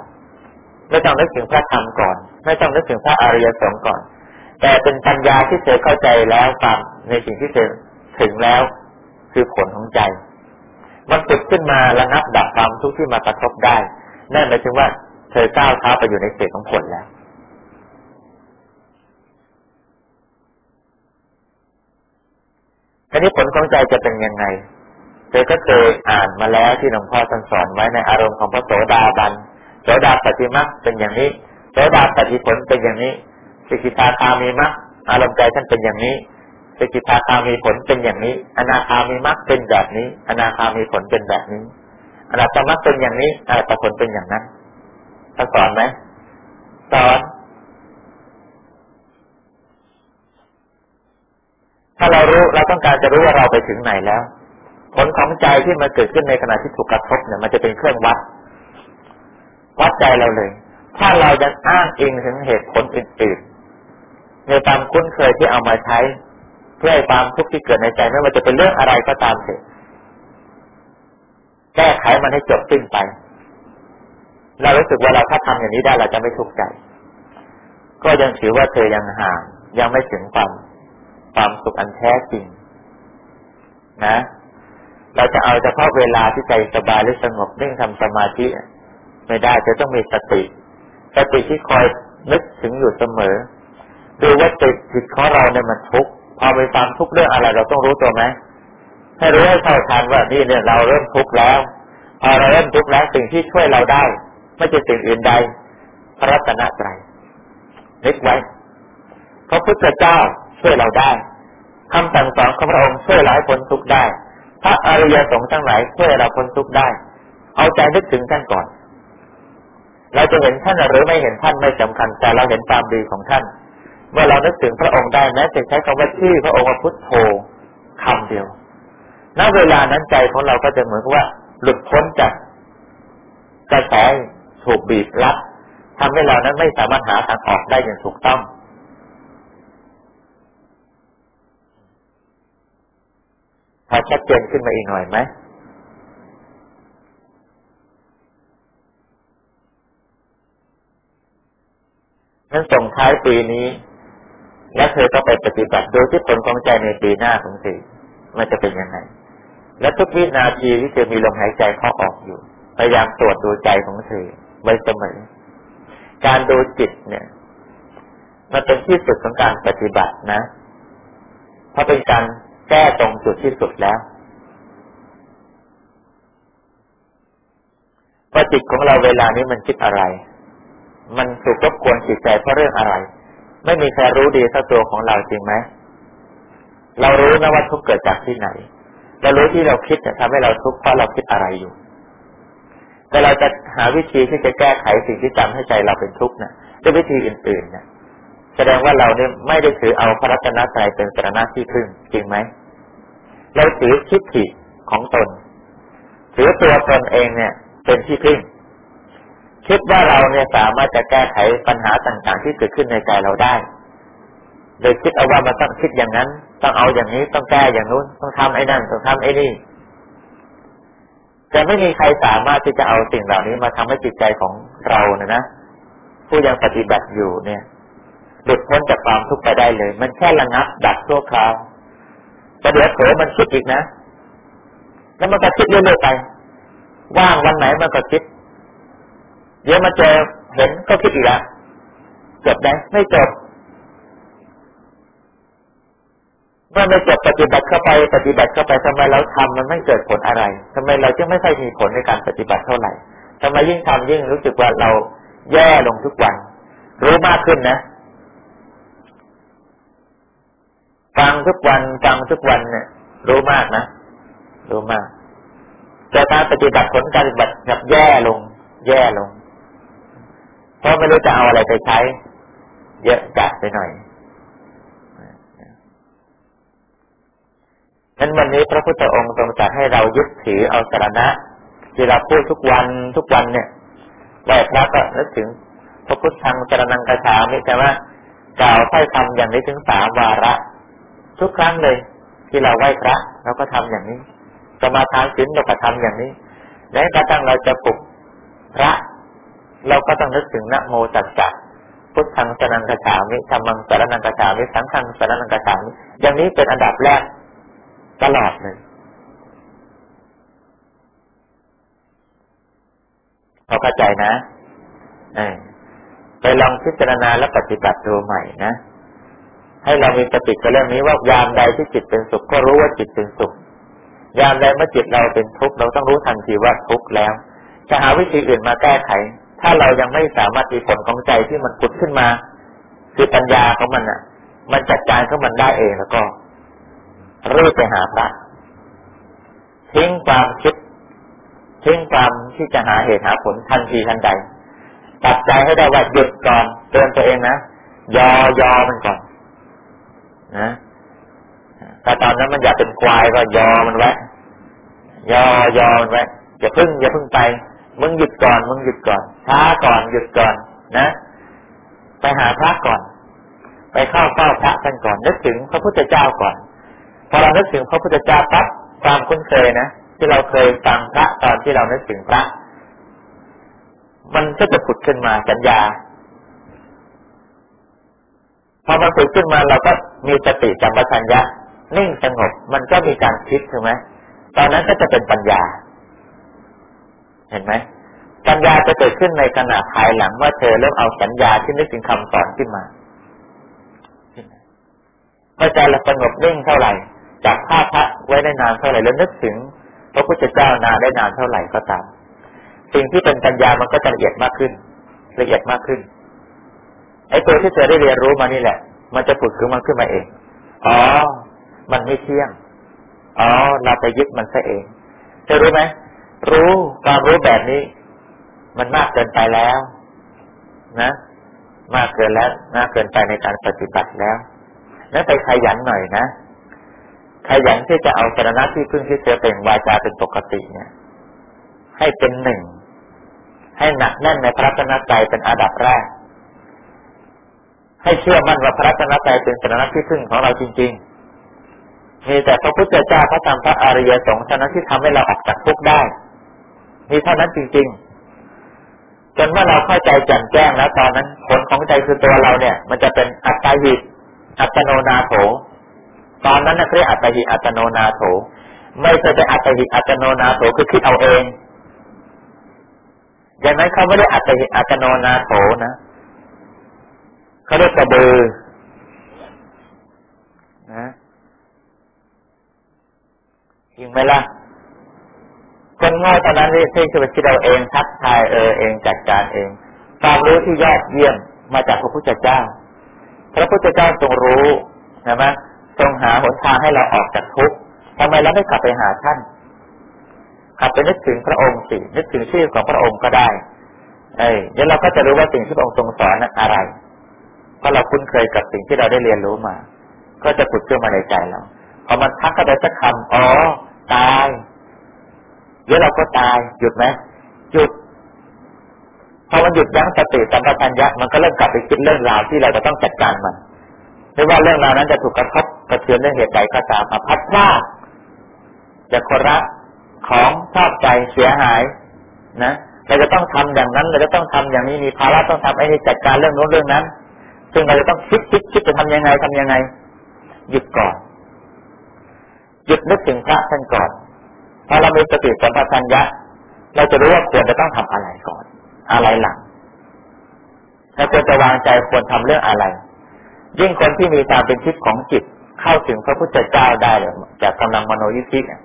ไม่ต้องนึกถึงพระธรรมก่อน ไม่ต้องนึกถึงพระอริยสงฆ์ก่อน แต่เป็นปัญญาที่เธอเข้าใจแล้วตามในสิ่งที่เธอถึงแล้ว คือผลของใจ มันติดขึ้นมาระงับดับความทุกข์ที่มากระทบได้นั่นหมายถึงว่าเธอก้าวเท้าไปอยู่ในเศษของผลแล้ว ทีนี้ผลของใจจะเป็นยังไงเธอก็เคยอ่านมาแล้วที่หลวงพ่อท่านสอนไว้ในอารมณ์ของพระโสดาบันโสดาปฏิมักเป็นอย่างนี้โสดาปฏิผลเป็นอย่างนี้สิกิตาคามีมักอารมณ์ใจท่านเป็นอย่างนี้สิกิตาคามีผลเป็นอย่างนี้ อนาคามีมักเป็นแบบนี้ อนาคามีผลเป็นแบบนี้อนาตมักเป็นอย่างนี้อนาตผลเป็นอย่างนั้นท่านสอนไหมสอน ถ้าเรารู้เราต้องการจะรู้ว่าเราไปถึงไหนแล้ว ผลของใจที่มันเกิดขึ้นในขณะที่ถูกกระทบเนี่ย มันจะเป็นเครื่องวัด วัดใจเราเลย ถ้าเราจะอ้างอิงถึงเหตุผลอื่นๆในตามคุ้นเคยที่เอามาใช้ เพื่อให้ความทุกข์ที่เกิดในใจไม่ว่าจะเป็นเรื่องอะไรก็ตามเถอะแก้ไขมันให้จบสิ้นไปเรารู้สึกว่าเราถ้าทำอย่างนี้ได้เราจะไม่ทุกข์ใจ ก็ยังถือว่าเธอยังห่างยังไม่ถึงความ ความสุขอันแท้จริง นะ เราจะเอาเฉพาะเวลาที่ใจสบายหรือสงบนิ่งทำสมาธิ ไม่ได้จะต้องมีสติ สติที่คอยนึกถึงอยู่เสมอ ดูว่าจิตจิตของเราเนี่ยมันทุกข์พอไปฟังทุกเรื่องอะไร เราต้องรู้ตัวไหมให้รู้ให้เข้าทันว่านี่เนี่ยเราเริ่มทุกข์แล้วพอเราเริ่มทุกข์แล้วสิ่งที่ช่วยเราได้ ไม่ใช่สิ่งอื่นใด พระรัตนตรัยนึกไว้พระพุทธเจ้า ช่วยเราได้คำสั่งสอนของพระองค์ช่วยเราให้พ้นทุกข์ได้ พระอริยสงฆ์ทั้งหลายช่วยเราพ้นทุกข์ได้ เอาใจนึกถึงท่านก่อน เราจะเห็นท่านหรือไม่เห็นท่านไม่สำคัญ แต่เราเห็นความดีของท่าน เมื่อเรานึกถึงพระองค์ได้แม้จะใช้คำว่าชื่อพระองค์ว่าพุทโธคำเดียว ณ เวลานั้นใจของเราก็จะเหมือนกับว่า หลุดพ้นจากกระแสถูกบีบรัดทำให้เรานั้นไม่สามารถหาทางออกได้อย่างถูกต้องพ อชัดเจนขึ้นมาอีกหน่อยไหมนั้นส่งท้ายปีนี้ และเธอก็ไปปฏิบัติโดยที่ผลของใจในปีหน้าของเธอมันจะเป็นยังไง และทุกวินาทีที่เธอมีลมหายใจเข้าออกอยู่ พยายามตรวจดูใจของเธอไว้เสมอ การดูจิตเนี่ย มันเป็นที่สุดของการปฏิบัตินะ เพราะเป็นการ แก้ตรงจุดที่สุดแล้วว่าจิตของเราเวลานี้มันคิดอะไร มันถูกรบกวนจิตใจเพราะเรื่องอะไร ไม่มีใครรู้ดีเท่าตัวของเราจริงไหม เรารู้นะว่าทุกเกิดจากที่ไหน เรารู้ที่เราคิดเนี่ยทำให้เราทุกข์เพราะเราคิดอะไรอยู่ แต่เราจะหาวิธีที่จะแก้ไขสิ่งที่จำให้ใจเราเป็นทุกข์นะด้วยวิธีอื่นๆนะ แสดงว่าเราเนี่ยไม่ได้ถือเอาพระรัตนตรัยเป็นสารณะที่พึ่งจริงไหมเราถือคิดผิดของตน ถือตัวตนเองเนี่ย เป็นที่พึ่ง คิดว่าเราเนี่ยสามารถจะแก้ไขปัญหาต่างๆ ที่เกิดขึ้นในใจเราได้ โดยคิดเอาว่ามันต้องคิดอย่างนั้น ต้องเอาอย่างนี้ต้องแก้อย่างนู้น ต้องทำไอ้นั่นต้องทำไอ้นี่แต่ไม่มีใครสามารถที่จะเอาสิ่งเหล่านี้มาทำให้จิตใจของเราเนี่ยนะผู้ยังปฏิบัติอยู่เนี่ย หลุดพ้นจากความทุกข์ไปได้เลย มันแค่ระงับ ดับชั่วคราวแต่เดี๋ยวเผลอมันคิดอีกนะ แล้วมันก็คิดเรื่อยๆไป ว่างวันไหนมันก็คิด เดี๋ยวมาเจอเห็นก็คิดอีกแล้วจบได้ไม่จบเมื่อไม่จบปฏิบัติเข้าไป ปฏิบัติเข้าไปทำไมเราทำมันไม่เกิดผลอะไรทำไมเราจึงไม่ค่อยมีผลในการปฏิบัติเท่าไหร่ทำไมยิ่งทำยิ่งรู้สึกว่าเราแย่ลงทุกวัน รู้มากขึ้นนะ ฟังทุกวันฟังทุกวันเนี่ยรู้มากนะรู้มากแต่การปฏิบัติผลการปฏิบัติกับแย่ลง แย่ลง เพราะไม่รู้จะเอาอะไรไปใช้ เยอะจัดไปหน่อยนั้นวันนี้พระพุทธองค์ทรงจัดให้เรายึดถือเอาสาระที่เราพูดทุกวันทุกวันเนี่ยไหว้พระก็นึกถึงพระพุทธทางสรนังกระฉามิแต่ว่ากล่าวถ้อยคำอย่างนี้ถึงสามวาระ ทุกครั้งเลย ที่เราไหว้พระเราก็ทำอย่างนี้สมาทานศีลเราก็ทำอย่างนี้แม้กระทั่งเราจะปลุกพระ เราก็ต้องนึกถึงนะโมตัสสะพุทธังสนังกระฉามิธรรมังสารนังกระฉามิสังฆังสารนังกระฉามิอย่างนี้เป็นอันดับแรกตลอดเลยพอเข้าใจนะไปลองพิจารณาและปฏิบัติดูใหม่นะ ให้เรามีสติกับเรื่องนี้ว่ายามใดที่จิตเป็นสุขก็รู้ว่าจิตเป็นสุข ยามใดเมื่อจิตเราเป็นทุกข์เราต้องรู้ทันทีว่าทุกข์แล้ว จะหาวิธีอื่นมาแก้ไข ถ้าเรายังไม่สามารถมีผลของใจที่มันปุดขึ้นมา คือปัญญาของมันอะ มันจัดการของมันได้เองแล้วก็รีบไปหาพระทิ้งความคิดทิ้งความที่จะหาเหตุหาผลทันทีทันใดตัดใจให้ได้ว่าหยุดก่อนเตือนตัวเองนะยอยอมันก่อน นะถ้าตอนนั้นมันอยากเป็นควายก็ยอมันไว้ยอยอมันไว้อย่าพึ่งอย่าพึ่งไป มึงหยุดก่อนมึงหยุดก่อนช้าก่อนหยุดก่อนนะ ไปหาพระก่อน ไปเข้าเฝ้าพระกันก่อน นึกถึงพระพุทธเจ้าก่อนพอเรานึกถึงพระพุทธเจ้าปั๊บความคุ้นเคยนะที่เราเคยฟังพระตอนที่เรานึกถึงพระ มันก็จะผุดขึ้นมาสัญญา พอมันผุดขึ้นมาเราก็มีสติสัมปชัญญะนิ่งสงบมันก็มีการคิดใช่ไหมตอนนั้นก็จะเป็นปัญญา เห็นไหมปัญญาจะเกิดขึ้นในขณะภายหลังเมื่อเธอเริ่มเอาสัญญาที่นึกถึงคำสอนขึ้นมาเมื่อใจเราสงบนิ่งเท่าไหร่จับภาพพระไว้ได้นานเท่าไหร่แล้วนึกถึงพระพุทธเจ้านานได้นานเท่าไหร่ก็ตาม สิ่งที่เป็นปัญญามันก็จะละเอียดมากขึ้น ละเอียดมากขึ้น ไอ้ตัวที่เธอได้เรียนรู้มานี่แหละ มันจะผุดขึ้นมาขึ้นมาเอง อ๋อ มันไม่เที่ยง อ๋อ เราไปยึดมันซะเองจะรู้ไหม รู้ความรู้แบบนี้ มันมากเกินไปแล้ว นะ มากเกินแล้วมากเกินไปในการปฏิบัติแล้วนั้นไปขยันหน่อยนะ ขยันที่จะเอาสารณะที่พึ่งที่เจอเป็นวาจาเป็นปกติเนี่ย ให้เป็นหนึ่ง ให้หนักแน่นในพระธนใจเป็นอาดับแรก ให้เชื่อมั่นว่าพระธนใจเป็นสาระที่พึ่งของเราจริง ๆ มีแต่พระพุทธเจ้าพระธรรมพระอริยสงฆ์เท่านั้นที่ทำให้เราออกจากทุกข์ได้มีเท่านั้นจริง ๆ จนเมื่อเราเข้าใจแจ่มแจ้งแล้วตอนนั้นผลของใจคือตัวเราเนี่ย มันจะเป็นอัตตาหิตอัตโนนาโถ ตอนนั้นนะเรียกอัตตาหิอัตโนนาโถ ไม่ใช่เป็นอัตตาหิอัตโนนาโถคือคิดเอาเองอย่างนั้นเขาไม่ได้อัตตาหิอัตโนนาโถนะ เขาเรียกกระเบือนะจริงไหมล่ะคนง่ายตอนนั้นที่ที่จะไปคิดเราเองทักทายเออเองจัดการเองความรู้ที่ยอดเยี่ยมมาจากพระพุทธเจ้า พระพุทธเจ้าทรงรู้ใช่ไหมทรงหาหนทางให้เราออกจากทุกข์ทำไมเราไม่กลับไปหาท่านกลับไปนึกถึงพระองค์สินึกถึงชื่อของพระองค์ก็ได้ เอ้ยเดี๋ยวเราก็จะรู้ว่าสิ่งที่พระองค์ทรงสอนนั้นอะไร ราะเราคุ้นเคยกับสิ่งที่เราได้เรียนรู้มา ก็จะผุดขึ้นมาในใจเราพอมันทักเข้าไปสักคำอ๋อตายเดี๋ยวเราก็ตายหยุดไหมหยุดพอมันหยุดยั้งสติสัมปชัญญะมันก็เริ่มกลับไปคิดเรื่องราวที่เราจะต้องจัดการมันไม่ว่าเรื่องราวนั้นจะถูกกระทบกระเทือนเรื่องเหตุใดก็ตามมาพัดพลาดจะคนรักของชอบใจเสียหาย นะเราจะต้องทำอย่างนั้นเราจะต้องทำอย่างนี้มีภาระต้องทำให้ที่จัดการเรื่องโน้นเรื่องนั้น ซึ่งเราจะต้องคิดคิดคิดจะทำยังไงทำยังไงหยุดก่อนหยุดนึกถึงพระท่านก่อนพอเรามีสติสัมปชัญญะเราจะรู้ว่าควรจะต้องทำอะไรก่อน อะไรหลังถ้าควรจะวางใจควรทำเรื่องอะไร ยิ่งคนที่มีความเป็นทิศของจิตเข้าถึงพระพุทธเจ้าได้จากกำลังมโนยิทธิเนี่ย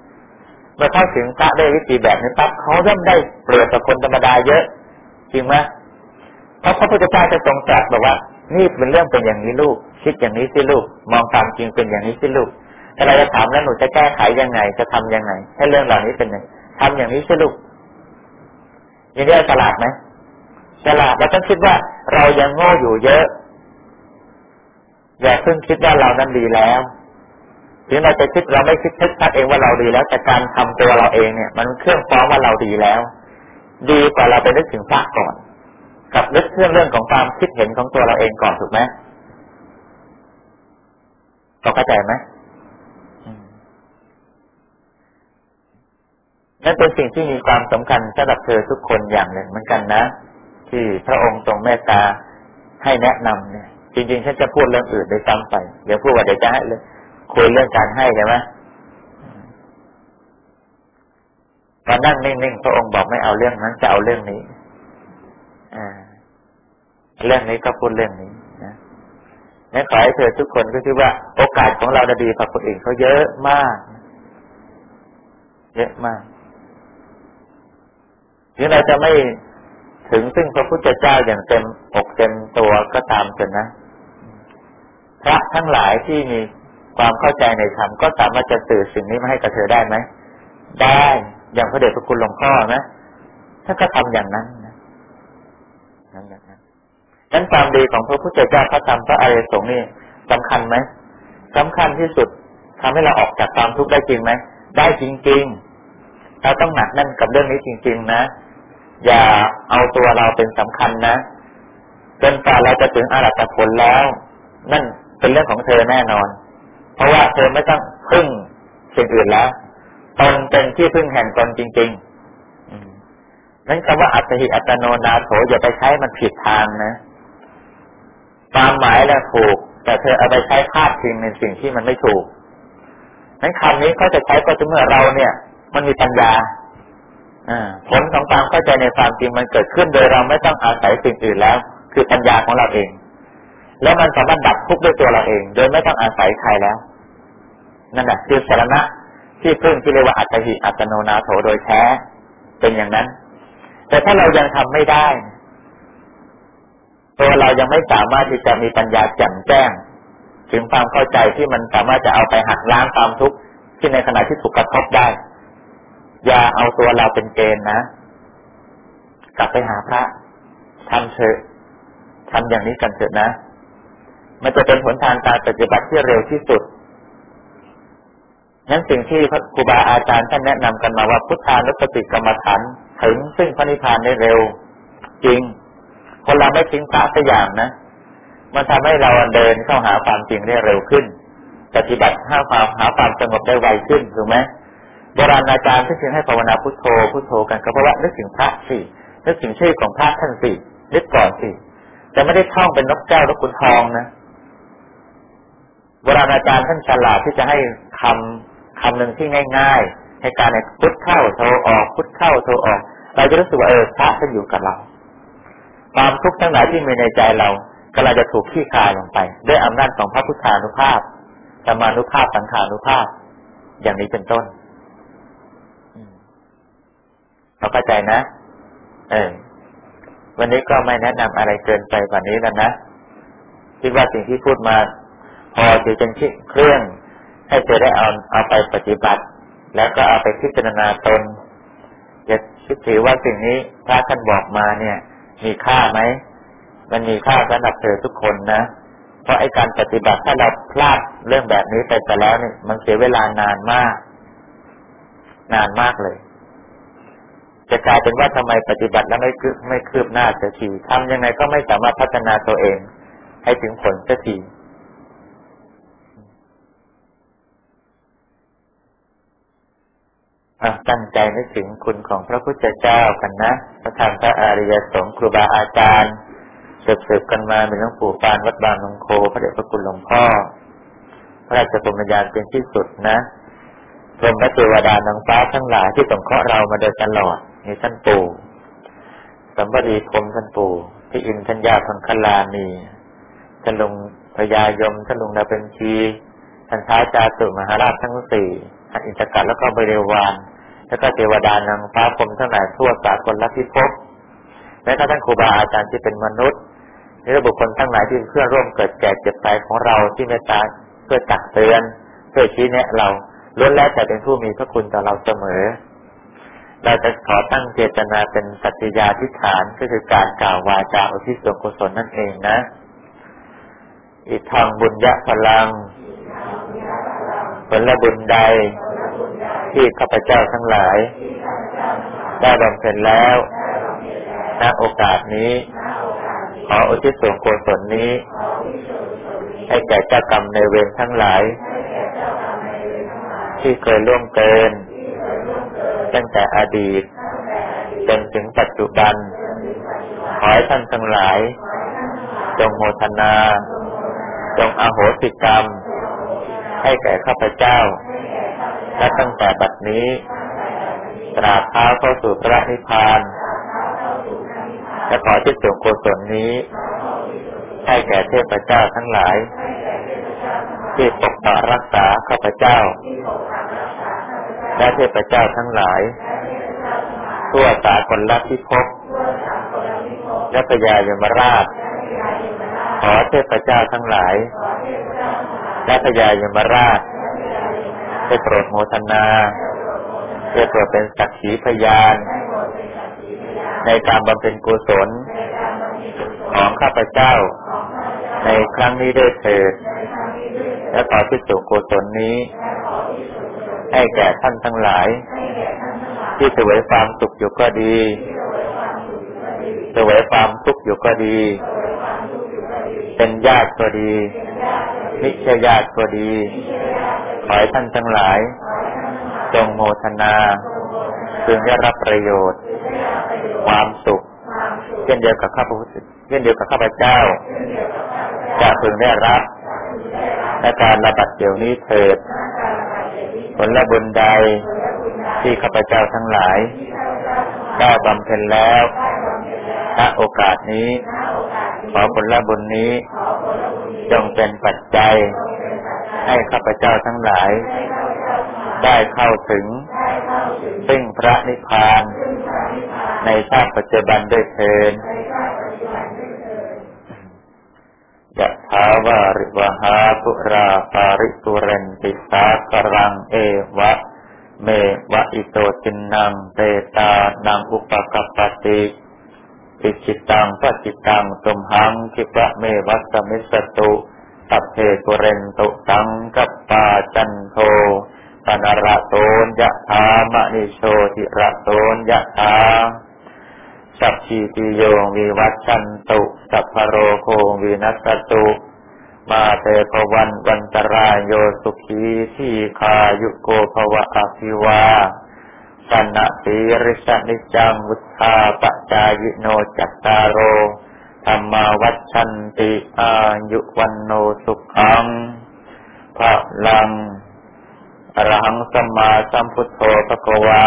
เมื่อเข้าถึงพระได้วิธีแบบนี้ปั๊บเขาย่มได้เปรียบกับคนธรรมดาเยอะ จริงไหมเพราะพระพุทธเจ้าจะทรงตรัสบอกว่า นี่เป็นเรื่องเป็นอย่างนี้ลูก คิดอย่างนี้สิลูก มองความจริงเป็นอย่างนี้สิลูกถ้าเราจะถามแล้วหนูจะแก้ไขยังไง จะทํำยังไง ให้เรื่องเหล่านี้เป็นยังทำอย่างนี้สิลูกอย่างนี้ฉลาดไหมฉลาดเราต้องคิดว่าเรายังโง่อยู่เยอะ อย่าเพิ่งคิดว่าเรานั้นดีแล้วถึงเราจะคิดเราไม่คิดชัดเองว่าเราดีแล้ว แต่การทำตัวเราเองเนี่ย มันเครื่องฟ้องว่าเราดีแล้ว ดีกว่าเราไปนึกถึงพระก่อน กับนึกเรื่องเรื่องของความคิดเห็นของตัวเราเองก่อนถูกไหมเข้าใจไหมนั่นเป็นสิ่งที่มีความสำคัญสำหรับเธอทุกคนอย่างหนึ่งเหมือนกันนะ ที่พระองค์ทรงเมตตาให้แนะนำเนี่ย จริงๆฉันจะพูดเรื่องอื่นโดยซ้ำไปเดี๋ยวพูดว่าเดี๋ยวจะให้เลยคุยเรื่องการให้ใช่ไหมตอนนั่งนิ่งๆพระองค์บอกไม่เอาเรื่องนั้นจะเอาเรื่องนี้ เรื่องนี้ก็พูดเรื่องนี้นะนั่นขอให้เธอทุกคนก็คือว่า โอกาสของเราจะดีกว่าคนอื่นเขาเยอะมาก เยอะมากถึงเราจะไม่ถึงซึ่งพระพุทธเจ้าอย่างเต็มอกเต็มตัวก็ตามกันนะพระทั้งหลายที่มีความเข้าใจในธรรมก็สามารถจะสื่อสิ่งนี้มาให้กับเธอได้ไหม ได้ อย่างพระเดชพระคุณหลวงพ่อนะท่านก็ทำอย่างนั้นนะ นั้นความดีของพระพุทธเจ้าพระธรรมพระอริยสงฆ์นี่สำคัญไหมสำคัญที่สุดทำให้เราออกจากความทุกข์ได้จริงไหมได้จริงๆ เราต้องหนักแน่นกับเรื่องนี้จริง ๆ นะ อย่าเอาตัวเราเป็นสำคัญนะจนกว่าเราจะถึงอารัตผลแล้ว นั่นเป็นเรื่องของเธอแน่นอน เพราะว่าเธอไม่ต้องพึ่งสิ่งอื่นแล้วตนเป็นที่พึ่งแห่งตนจริงๆนั้นคำว่าอัตหิอัตโนนาโถอย่าไปใช้มันผิดทางนะ ความหมายแหละถูก แต่เธอเอาไปใช้พาดพิงในสิ่งที่มันไม่ถูกนั้นคำนี้เขาจะใช้ก็เมื่อเราเนี่ย มันมีปัญญาผลของความเข้าใจในความจริงมันเกิดขึ้นโดยเราไม่ต้องอาศัยสิ่งอื่นแล้ว คือปัญญาของเราเอง แล้วมันสามารถดับทุกข์ด้วยตัวเราเอง โดยไม่ต้องอาศัยใครแล้ว นั่นแหละคือสารณะที่พึ่งที่เรียกว่าอัตหิอัตโนนาโถโดยแท้เป็นอย่างนั้น แต่ถ้าเรายังทำไม่ได้ ตัวเรายังไม่สามารถที่จะมีปัญญาแจ่มแจ้ง ถึงความเข้าใจที่มันสามารถจะเอาไปหักล้างความทุกข์ที่ในขณะที่ถูกกระทบได้ อย่าเอาตัวเราเป็นเกณฑ์นะ กลับไปหาพระทำเถอะทำอย่างนี้กันเถอะนะ มันจะเป็นผลทางการปฏิบัติที่เร็วที่สุดนั้นสิ่งที่ครูบาอาจารย์ท่านแนะนำกันมาว่าพุทธานุสติกรรมฐานถึงซึ่งพระนิพพานได้เร็ว จริง คนเราไม่ทิ้งพระสักอย่างนะมันทำให้เราเดินเข้าหาความจริงได้เร็วขึ้น ปฏิบัติหาความหาความสงบได้ไวขึ้นถูกไหมโบราณอาจารย์ที่จึงให้ภาวนาพุทโธพุทโธกันก็เพราะว่านึกถึงพระสินึกถึงชื่อของพระท่านสินึกก่อนสิแต่ไม่ได้ท่องเป็นนกแก้วนกขุนทองนะโบราณอาจารย์ท่านฉลาดที่จะให้คำคำหนึ่งที่ง่าย ๆ ให้การในพุทเข้าโทออก พุทเข้าโทออก เราจะรู้สึกว่าเออพระท่านอยู่กับเรา ความทุกข์ทั้งหลายที่มีในใจเราก็เราจะถูกขี้คายลงไป ด้วยอำนาจของพระพุทธานุภาพธรรมานุภาพสังขานุภาพ อย่างนี้เป็นต้นเราเข้าใจนะ เออวันนี้ก็ไม่แนะนำอะไรเกินไปกว่านี้แล้วนะคิดว่าสิ่งที่พูดมา พอจะเป็นเครื่อง ให้เธอได้เอาเอาไปปฏิบัติ แล้วก็เอาไปพิจารณาตนจะคิดถือว่าสิ่งนี้พระท่านบอกมาเนี่ย มีค่าไหม มันมีค่าสำหรับเธอทุกคนนะ เพราะไอ้การปฏิบัติถ้าเราพลาดเรื่องแบบนี้ไปแต่แล้วนี่มันเสียเวลานานมาก นานมากเลย จะกลายเป็นว่าทำไมปฏิบัติแล้วไม่คืบไม่คืบหน้าเสียทีทำยังไงก็ไม่สามารถพัฒนาตัวเอง ให้ถึงผลเสียที ตั้งใจนึกถึงคุณของพระพุทธเจ้ากันนะ พระธรรมพระอริยสงฆ์ครูบาอาจารย์สืบๆกันมาเป็นหลวงปู่ปานวัดบางนงโค พระเดชพระคุณหลวงพ่อ พระราชปรมญาณเป็นที่สุดนะพรหมเทวดานางฟ้าทั้งหลายที่สงเคราะห์เรามาโดยตลอดมีท่านปู่สัมบดีพรมท่านปู่ที่อินทัญญาพังคลามีท่านลุงพญายมท่านลุงนาเป็นชีท่านท้าจาตุมหาราชทั้งสี่ท่านอินทกัดแล้วก็บริวาร แล้วก็เทวดานางฟ้าพรมทั้งหลายทั่วสากลลัทธิภพและก็ท่านครูบาอาจารย์ที่เป็นมนุษย์และบุคคลทั้งหลายที่เพื่อร่วมเกิดแก่เจ็บตายของเราที่เมตตาเพื่อตักเตือนเพื่อชี้แนะเราล้วนแล้วแต่เป็นผู้มีพระคุณต่อเราเสมอ เราจะขอตั้งเจตนาเป็นสัตยาธิฐานก็คือการกล่าววาจาอุทิศส่วนกุศลนั่นเองนะ อิทางบุญยะพลัง ผลบุญใด ที่ข้าพเจ้าทั้งหลาย ได้บำเพ็ญแล้วณโอกาสนี้ ขออุทิศส่วนกุศลนี้ ให้แก่เจ้ากรรมในเวรทั้งหลาย ที่เคยล่วงเกิน ตั้งแต่อดีต จนถึงปัจจุบัน ขอให้ท่านทั้งหลาย จงโมทนา จงอโหสิกรรม ให้แก่ข้าพเจ้า และตั้งแต่บัดนี้ ตราบเท้าเข้าสู่พระนิพพานและขอที่ส่วนกุศลนี้ให้แก่เทพเจ้าทั้งหลาย ที่ปกปักรักษาข้าพเจ้า และเทพเจ้าทั้งหลาย ทั่วสากลลัทธิภพและพญายมราช ขอเทพเจ้าทั้งหลาย และพญายมราช ได้โปรดโมทนาได้โปรดเป็นสักขีพยาน ในการบำเพ็ญกุศล ของข้าพเจ้า ในครั้งนี้ด้วยเถิดและขอที่สุกุศลนี้ ให้แก่ท่านทั้งหลาย ที่เสวยความสุขอยู่ก็ดีเสวยความทุกข์อยู่ก็ดี เป็นญาติก็ดี มิใช่ญาติก็ดี ขอให้ท่านทั้งหลาย จงโมทนาพึงได้รับประโยชน์ ความสุข เช่นเดียวกับข้าพเจ้าเช่นเดียวกับข้าพเจ้าจะพึงได้รับและการระบัดเดี๋ยวนี้เถิด ผลละบุญใดที่ข้าพเจ้าทั้งหลายได้บำเพ็ญแล้วณโอกาสนี้ ขอผลละบุญนี้ จงเป็นปัจจัย ให้ข้าพเจ้าทั้งหลาย ได้เข้าถึง ซึ่งพระนิพพาน ในชาติปัจจุบันด้วยเทินยะถาวาริวหาปุราปาริตุเรนติสากรังเอวะ เมวะอิโตจินนังเตตานังอุปกปติปิจิตังปจิตังสมหังคิปะเมวัสมิสตุ สัพเพตุเรนตุสังกัปปาจันโทปนระโตนยะถามณิโชติระโตนยะถาสัพพีติโยวิวัชชันตุ สัพพโรโควินัสตุ มาเตภวันวันตรายโยสุขีที่คายุโกภวะอภิวาสันติริสนิจังวุธาปจายโนจัตตารโร ธรรมาวัชันติอายุวันโนสุขังพระลังอรหังสัมมาสัมพุทโธภะกวา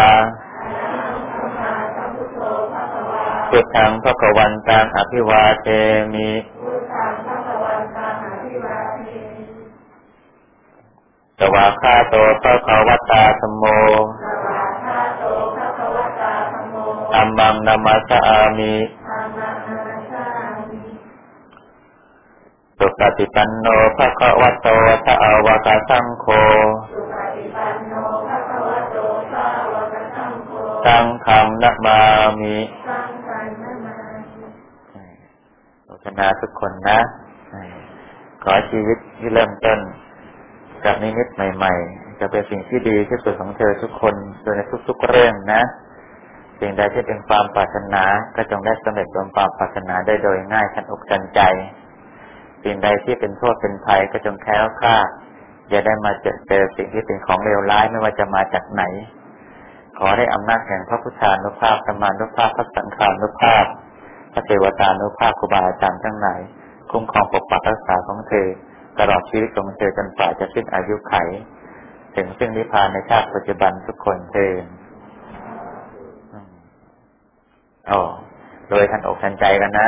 พุทธังพระกวันตังอภิวาเทมิสวาคาโตพระขวตาสมโมนามาสามิสุ ปฏิปันโนภะคะวะโตสาวกสังโฆสังฆังนะมามิโอชนาทุกคนนะ ขอชีวิตที่เริ่มต้นกับนิมิตใหม่ ๆ จะเป็นสิ่งที่ดีที่สุดของเธอทุกคนโดยในทุกๆเรื่องนะ สิ่งใดที่เป็นความปรารถนาก็จงได้สำเร็จสมความปรารถนาได้โดยง่ายทันอกทันใจ สิ่งใดที่เป็นโทษเป็นภัยก็จงแค้วคลาดอย่าได้มาเจอเจอสิ่งที่เป็นของเลวร้ายไม่ว่าจะมาจากไหน ขอได้อำนาจแห่งพระพุทธานุภาพสมานุภาพพระสังฆานุภาพ พระเทวตานุภาพครูบาอาจารย์ทั้งหลายคุ้มครองปกปักรักษาของเธอ ตลอดชีวิตของเธอจนฝ่าจะสิ้นอายุไข ถึงซึ่งนิพพานในชาติปัจจุบันทุกคนเธอโอ้โดยทันอกทันใจกันนะ